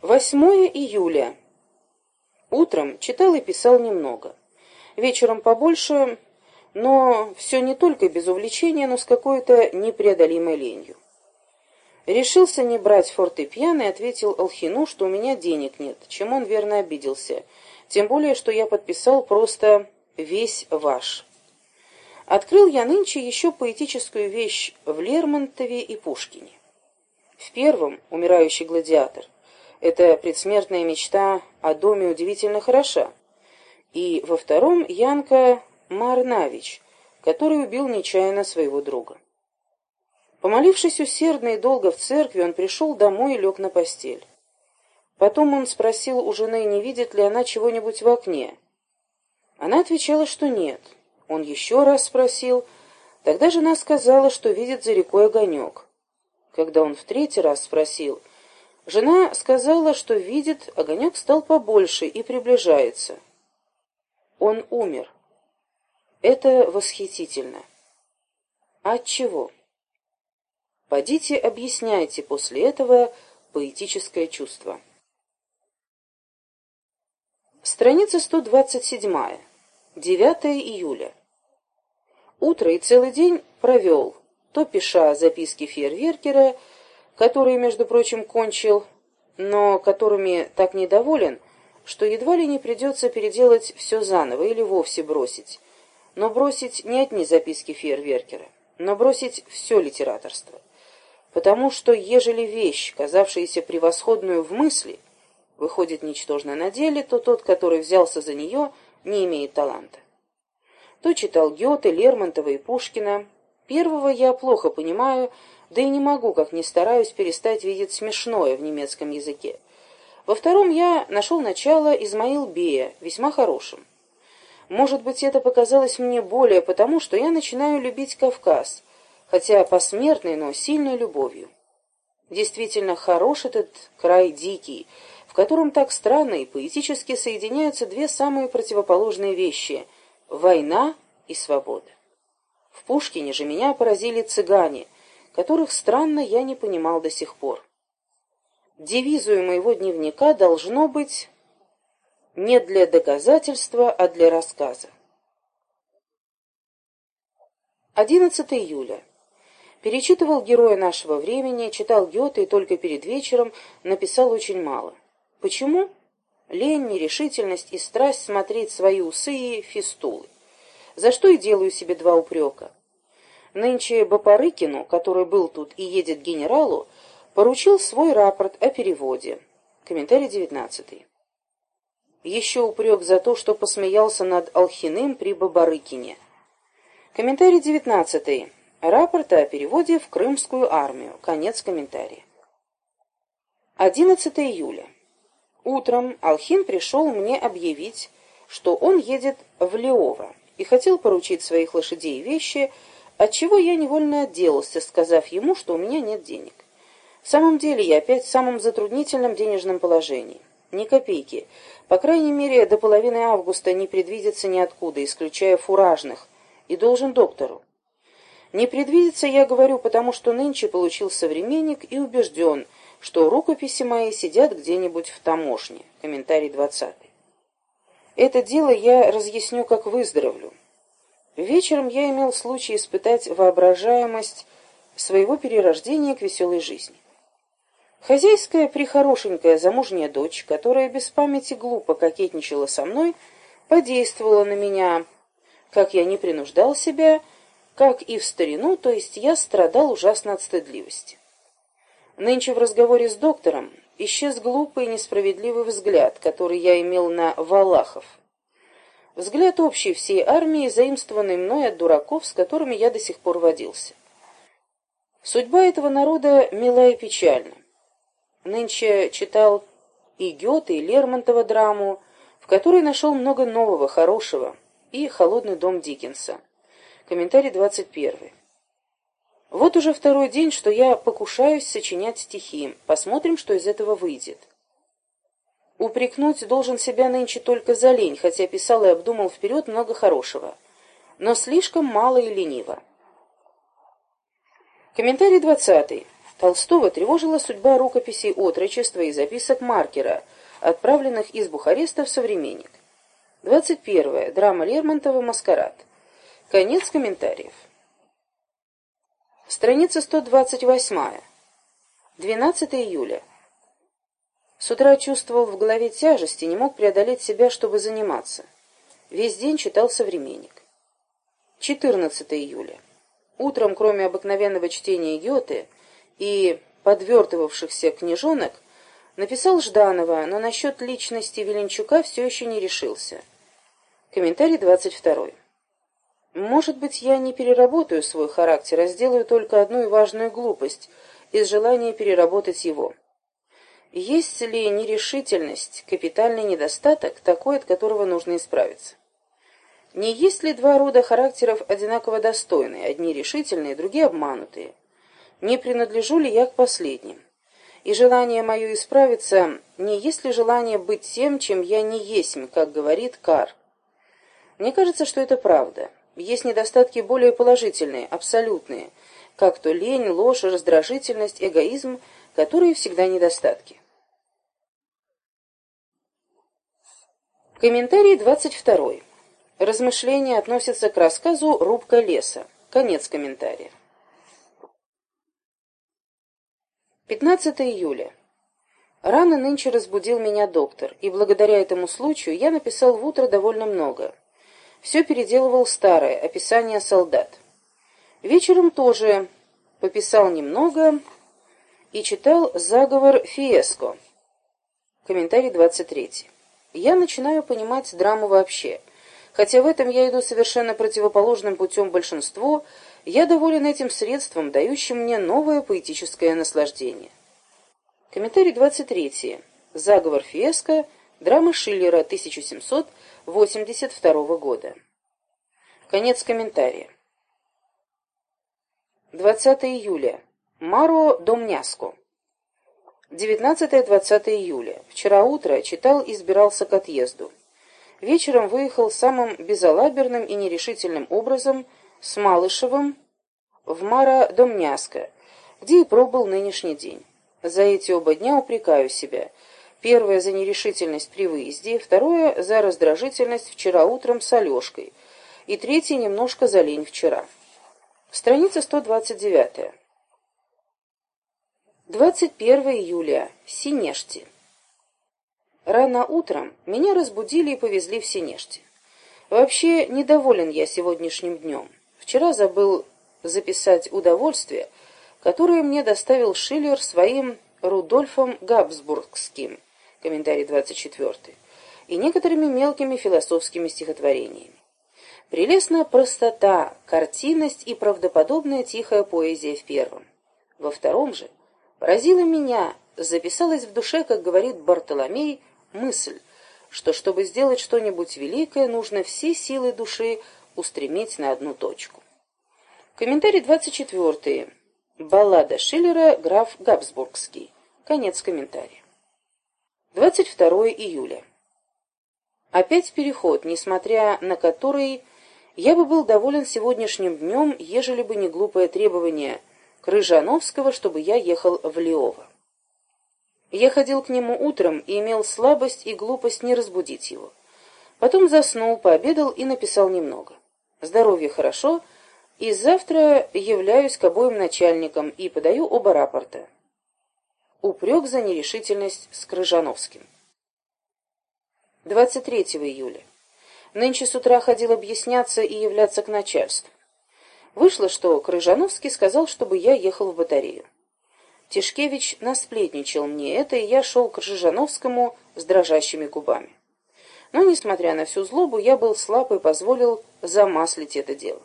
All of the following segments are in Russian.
8 июля. Утром читал и писал немного. Вечером побольше, но все не только без увлечения, но с какой-то непреодолимой ленью. Решился не брать фортепиано и ответил Алхину, что у меня денег нет, чем он верно обиделся. Тем более, что я подписал просто «весь ваш». Открыл я нынче еще поэтическую вещь в Лермонтове и Пушкине. В первом «Умирающий гладиатор» эта предсмертная мечта о доме удивительно хороша. И во втором Янка Марнавич, который убил нечаянно своего друга. Помолившись усердно и долго в церкви, он пришел домой и лег на постель. Потом он спросил у жены, не видит ли она чего-нибудь в окне. Она отвечала, что нет. Он еще раз спросил. Тогда жена сказала, что видит за рекой огонек. Когда он в третий раз спросил, жена сказала, что видит, огонек стал побольше и приближается. Он умер. Это восхитительно. От чего? Подите объясняйте после этого поэтическое чувство. Страница 127. 9 июля. Утро и целый день провел, то пиша записки фейерверкера, которые, между прочим, кончил, но которыми так недоволен, что едва ли не придется переделать все заново или вовсе бросить. Но бросить не одни записки фейерверкера, но бросить все литераторство. Потому что, ежели вещь, казавшаяся превосходную в мысли, выходит ничтожно на деле, то тот, который взялся за нее, не имеет таланта. То читал Гёте, Лермонтова и Пушкина. Первого я плохо понимаю, да и не могу, как ни стараюсь, перестать видеть смешное в немецком языке. Во втором я нашел начало Измаил Бея, весьма хорошим. Может быть, это показалось мне более потому, что я начинаю любить Кавказ, хотя посмертной, но сильной любовью. Действительно, хорош этот край дикий, в котором так странно и поэтически соединяются две самые противоположные вещи — война и свобода. В Пушкине же меня поразили цыгане, которых странно я не понимал до сих пор. Девизу моего дневника должно быть не для доказательства, а для рассказа. 11 июля. Перечитывал героя нашего времени, читал Гёте и только перед вечером написал очень мало. Почему? Лень, нерешительность и страсть смотреть свои усы и фистулы. За что и делаю себе два упрека. Нынче Бапарыкину, который был тут и едет генералу, поручил свой рапорт о переводе. Комментарий девятнадцатый. Еще упрек за то, что посмеялся над Алхиным при Бабарыкине. Комментарий девятнадцатый. Рапорт о переводе в Крымскую армию. Конец комментария. 11 июля. Утром Алхин пришел мне объявить, что он едет в Леово и хотел поручить своих лошадей и вещи, отчего я невольно отделался, сказав ему, что у меня нет денег. В самом деле я опять в самом затруднительном денежном положении. Ни копейки. По крайней мере, до половины августа не предвидится ниоткуда, исключая фуражных, и должен доктору. Не предвидится, я говорю, потому что нынче получил современник и убежден, что рукописи мои сидят где-нибудь в таможне. Комментарий двадцатый. Это дело я разъясню, как выздоровлю. Вечером я имел случай испытать воображаемость своего перерождения к веселой жизни. Хозяйская прихорошенькая замужняя дочь, которая без памяти глупо кокетничала со мной, подействовала на меня, как я не принуждал себя, как и в старину, то есть я страдал ужасно от стыдливости. Нынче в разговоре с доктором исчез глупый и несправедливый взгляд, который я имел на Валахов. Взгляд общий всей армии, заимствованный мной от дураков, с которыми я до сих пор водился. Судьба этого народа мила и печальна. Нынче читал и Гёте, и Лермонтова драму, в которой нашел много нового, хорошего, и «Холодный дом Диккенса». Комментарий 21. Вот уже второй день, что я покушаюсь сочинять стихи. Посмотрим, что из этого выйдет. Упрекнуть должен себя нынче только за лень, хотя писал и обдумал вперед много хорошего. Но слишком мало и лениво. Комментарий 20. Толстого тревожила судьба рукописей отрочества и записок Маркера, отправленных из Бухареста в «Современник». 21. Драма Лермонтова «Маскарад». Конец комментариев. Страница 128. 12 июля. С утра чувствовал в голове тяжесть и не мог преодолеть себя, чтобы заниматься. Весь день читал «Современник». 14 июля. Утром, кроме обыкновенного чтения Гёте и подвертывавшихся книжонок, написал Жданова, но насчет личности Веленчука все еще не решился. Комментарий 22. Может быть, я не переработаю свой характер, а сделаю только одну важную глупость из желания переработать его. Есть ли нерешительность, капитальный недостаток, такой, от которого нужно исправиться? Не есть ли два рода характеров одинаково достойные, одни решительные, другие обманутые? Не принадлежу ли я к последним? И желание мое исправиться, не есть ли желание быть тем, чем я не есть, как говорит Кар? Мне кажется, что это правда. Есть недостатки более положительные, абсолютные, как то лень, ложь, раздражительность, эгоизм, которые всегда недостатки. Комментарий 22. Размышления относятся к рассказу «Рубка леса». Конец комментария. 15 июля. Рано нынче разбудил меня доктор, и благодаря этому случаю я написал в утро довольно много. Все переделывал старое, описание солдат. Вечером тоже пописал немного и читал «Заговор Фиеско». Комментарий 23. Я начинаю понимать драму вообще. Хотя в этом я иду совершенно противоположным путем большинству, я доволен этим средством, дающим мне новое поэтическое наслаждение. Комментарий 23. Заговор Фиеско. Драма Шиллера 1782 года. Конец комментария. 20 июля. Маро Домняско. 19-20 июля. Вчера утро читал и избирался к отъезду. Вечером выехал самым безалаберным и нерешительным образом с Малышевым в Мара-Домняско, где и пробыл нынешний день. За эти оба дня упрекаю себя. Первое за нерешительность при выезде, второе за раздражительность вчера утром с Алешкой, и третье немножко за лень вчера. Страница 129. 21 июля. Синешти. Рано утром меня разбудили и повезли в Синешти. Вообще, недоволен я сегодняшним днем. Вчера забыл записать удовольствие, которое мне доставил Шиллер своим Рудольфом Габсбургским, комментарий 24, и некоторыми мелкими философскими стихотворениями. Прелестная простота, картинность и правдоподобная тихая поэзия в первом. Во втором же Поразила меня, записалась в душе, как говорит Бартоломей, мысль, что чтобы сделать что-нибудь великое, нужно все силы души устремить на одну точку. Комментарий 24. Баллада Шиллера «Граф Габсбургский». Конец комментария. 22 июля. Опять переход, несмотря на который я бы был доволен сегодняшним днем, ежели бы не глупое требование Крыжановского, чтобы я ехал в Лиово. Я ходил к нему утром и имел слабость и глупость не разбудить его. Потом заснул, пообедал и написал немного. Здоровье хорошо, и завтра являюсь к обоим начальникам и подаю оба рапорта. Упрек за нерешительность с Крыжановским. 23 июля. Нынче с утра ходил объясняться и являться к начальству. Вышло, что Крыжановский сказал, чтобы я ехал в батарею. Тишкевич насплетничал мне это, и я шел к Крыжановскому с дрожащими губами. Но, несмотря на всю злобу, я был слаб и позволил замаслить это дело.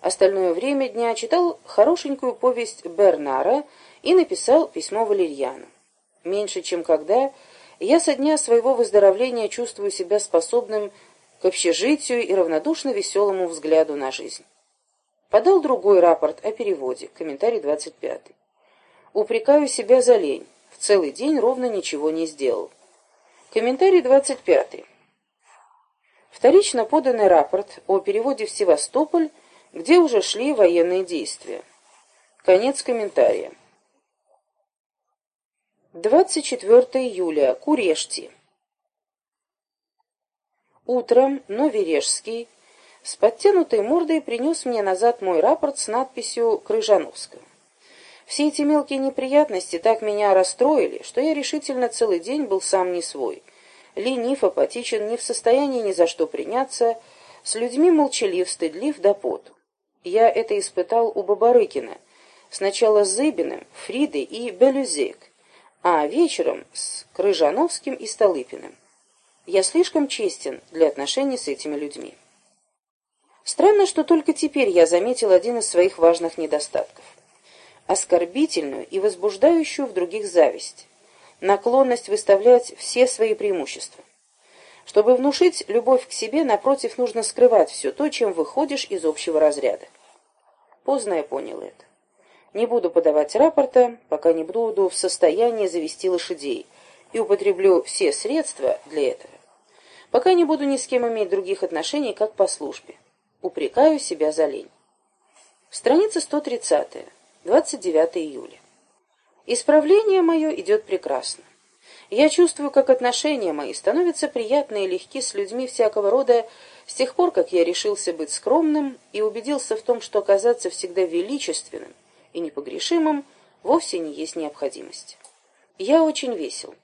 Остальное время дня читал хорошенькую повесть Бернара и написал письмо Валерьяну. Меньше, чем когда, я со дня своего выздоровления чувствую себя способным к общежитию и равнодушно веселому взгляду на жизнь. Подал другой рапорт о переводе, комментарий 25. Упрекаю себя за лень. В целый день ровно ничего не сделал. Комментарий 25. Вторично поданный рапорт о переводе в Севастополь, где уже шли военные действия. Конец комментария. 24 июля. Курешти. Утром Новережский с подтянутой мордой принес мне назад мой рапорт с надписью «Крыжановская». Все эти мелкие неприятности так меня расстроили, что я решительно целый день был сам не свой. Ленив, апатичен, не в состоянии ни за что приняться, с людьми молчалив, стыдлив до поту. Я это испытал у Бабарыкина, сначала с Зыбиным, Фридой и Белюзек, а вечером с Крыжановским и Столыпиным. Я слишком честен для отношений с этими людьми. Странно, что только теперь я заметил один из своих важных недостатков оскорбительную и возбуждающую в других зависть, наклонность выставлять все свои преимущества. Чтобы внушить любовь к себе, напротив, нужно скрывать все то, чем выходишь из общего разряда. Поздно я понял это. Не буду подавать рапорта, пока не буду в состоянии завести лошадей, и употреблю все средства для этого. Пока не буду ни с кем иметь других отношений, как по службе. Упрекаю себя за лень. Страница 130. 29 июля. Исправление мое идет прекрасно. Я чувствую, как отношения мои становятся приятны и легки с людьми всякого рода с тех пор, как я решился быть скромным и убедился в том, что оказаться всегда величественным и непогрешимым вовсе не есть необходимость. Я очень весел.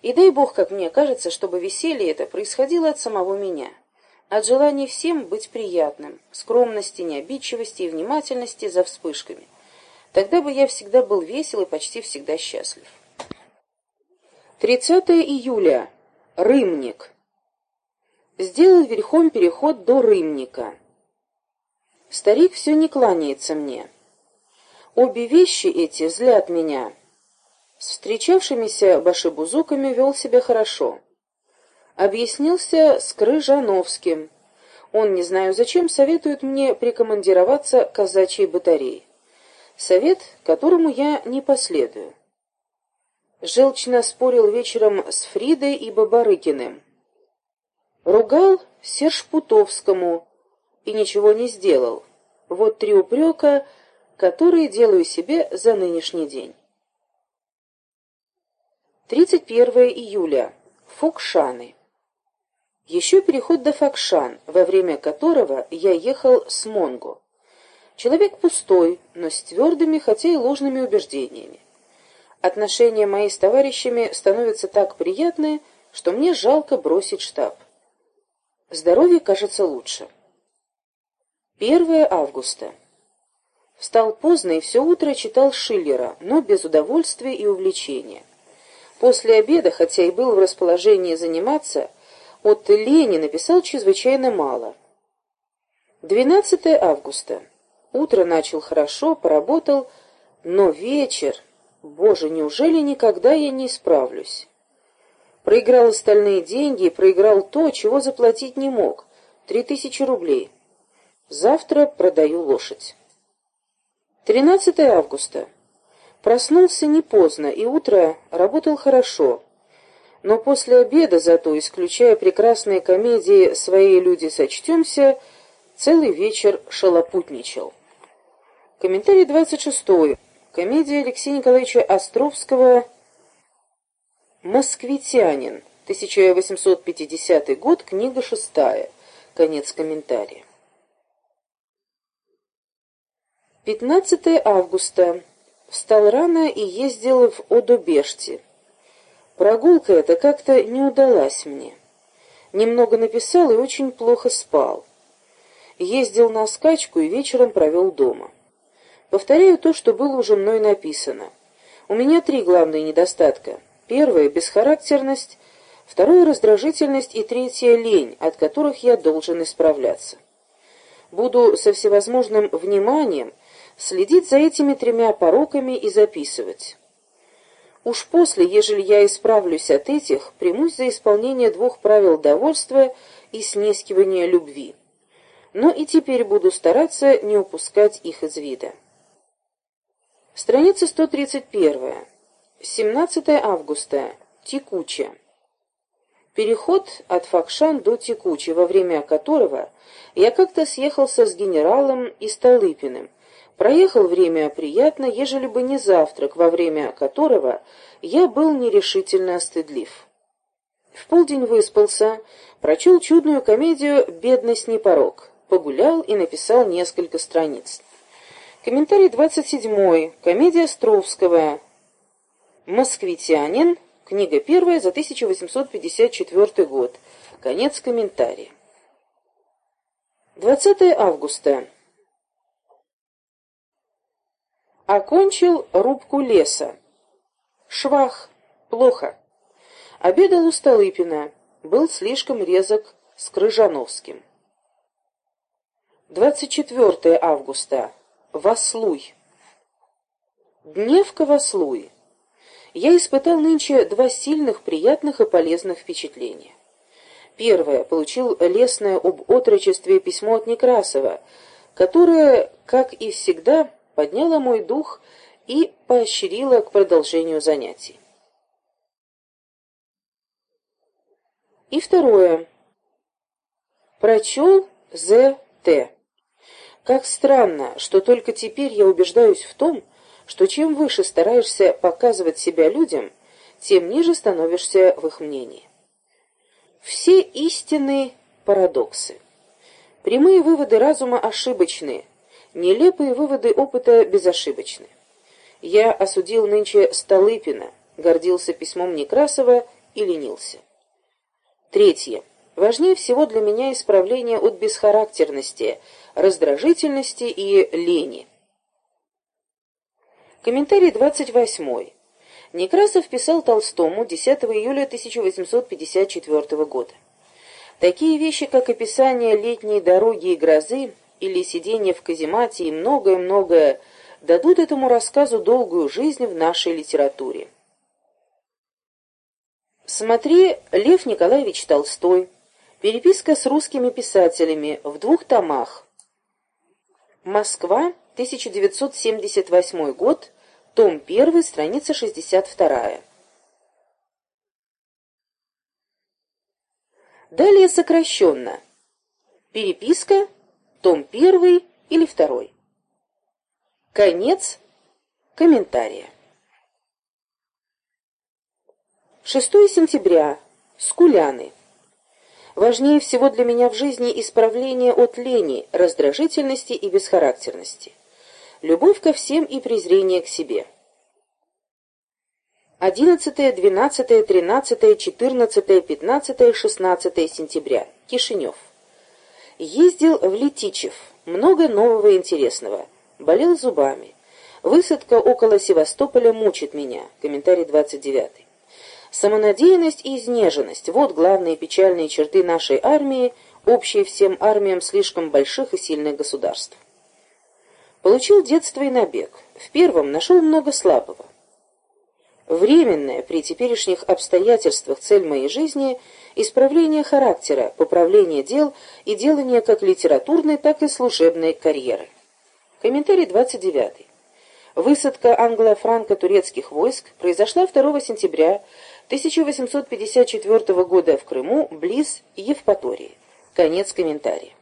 И дай Бог, как мне кажется, чтобы веселье это происходило от самого меня – от желания всем быть приятным, скромности, необидчивости и внимательности за вспышками. Тогда бы я всегда был весел и почти всегда счастлив. 30 июля. Рымник. Сделал верхом переход до Рымника. Старик все не кланяется мне. Обе вещи эти злят меня. С встречавшимися башибузуками вел себя хорошо объяснился с Крыжановским. Он, не знаю зачем, советует мне прикомандироваться к казачьей батарее. Совет, которому я не последую. Желчно спорил вечером с Фридой и Бабарыкиным. Ругал Серж-Путовскому и ничего не сделал. Вот три упрека, которые делаю себе за нынешний день. 31 июля. Фукшаны. Еще переход до Факшан, во время которого я ехал с Монго. Человек пустой, но с твердыми, хотя и ложными убеждениями. Отношения мои с товарищами становятся так приятные, что мне жалко бросить штаб. Здоровье кажется лучше. 1 августа. Встал поздно и все утро читал Шиллера, но без удовольствия и увлечения. После обеда, хотя и был в расположении заниматься, от лени написал чрезвычайно мало. 12 августа. Утро начал хорошо, поработал, но вечер... Боже, неужели никогда я не исправлюсь? Проиграл остальные деньги, проиграл то, чего заплатить не мог. Три тысячи рублей. Завтра продаю лошадь. 13 августа. Проснулся не поздно, и утро работал хорошо но после обеда зато, исключая прекрасные комедии «Свои люди сочтемся», целый вечер шалопутничал. Комментарий 26. Комедия Алексея Николаевича Островского «Москвитянин», 1850 год, книга шестая. Конец комментария. 15 августа. Встал рано и ездил в Одобеште. Прогулка эта как-то не удалась мне. Немного написал и очень плохо спал. Ездил на скачку и вечером провел дома. Повторяю то, что было уже мной написано. У меня три главные недостатка. Первое — бесхарактерность, второе — раздражительность и третье — лень, от которых я должен исправляться. Буду со всевозможным вниманием следить за этими тремя пороками и записывать. Уж после, ежели я исправлюсь от этих, примусь за исполнение двух правил довольства и снискивания любви. Но и теперь буду стараться не упускать их из вида. Страница 131. 17 августа. Текуче. Переход от Факшан до Текучи, во время которого я как-то съехался с генералом и Столыпиным, Проехал время приятно, ежели бы не завтрак, во время которого я был нерешительно стыдлив. В полдень выспался, прочел чудную комедию «Бедность не порог», погулял и написал несколько страниц. Комментарий 27. Комедия Островского. «Москвитянин». Книга первая за 1854 год. Конец комментария. 20 августа. Окончил рубку леса. Швах. Плохо. Обедал у Столыпина. Был слишком резок с Крыжановским. 24 августа. Васлуй. Дневка Васлуй. Я испытал нынче два сильных, приятных и полезных впечатления. Первое. Получил лестное об отрочестве письмо от Некрасова, которое, как и всегда, подняла мой дух и поощрила к продолжению занятий. И второе. Прочел З.Т. Как странно, что только теперь я убеждаюсь в том, что чем выше стараешься показывать себя людям, тем ниже становишься в их мнении. Все истинные парадоксы. Прямые выводы разума ошибочные – Нелепые выводы опыта безошибочны. Я осудил нынче Столыпина, гордился письмом Некрасова и ленился. Третье. Важнее всего для меня исправление от бесхарактерности, раздражительности и лени. Комментарий 28. Некрасов писал Толстому 10 июля 1854 года. Такие вещи, как описание летней дороги и грозы, или сидение в каземате и многое-многое дадут этому рассказу долгую жизнь в нашей литературе. Смотри Лев Николаевич Толстой. Переписка с русскими писателями в двух томах. Москва, 1978 год, том 1, страница 62. Далее сокращенно. Переписка том первый или второй. Конец комментария. 6 сентября. Скуляны. Важнее всего для меня в жизни исправление от лени, раздражительности и бесхарактерности. Любовь ко всем и презрение к себе. 11, 12, 13, 14, 15, 16 сентября. Кишинев. Ездил в Летичев. Много нового и интересного. Болел зубами. Высадка около Севастополя мучит меня. Комментарий 29. Самонадеянность и изнеженность – вот главные печальные черты нашей армии, общие всем армиям слишком больших и сильных государств. Получил детство и набег. В первом нашел много слабого. Временная при теперешних обстоятельствах цель моей жизни – исправление характера, поправление дел и делание как литературной, так и служебной карьеры. Комментарий 29. Высадка англо-франко-турецких войск произошла 2 сентября 1854 года в Крыму, близ Евпатории. Конец комментария.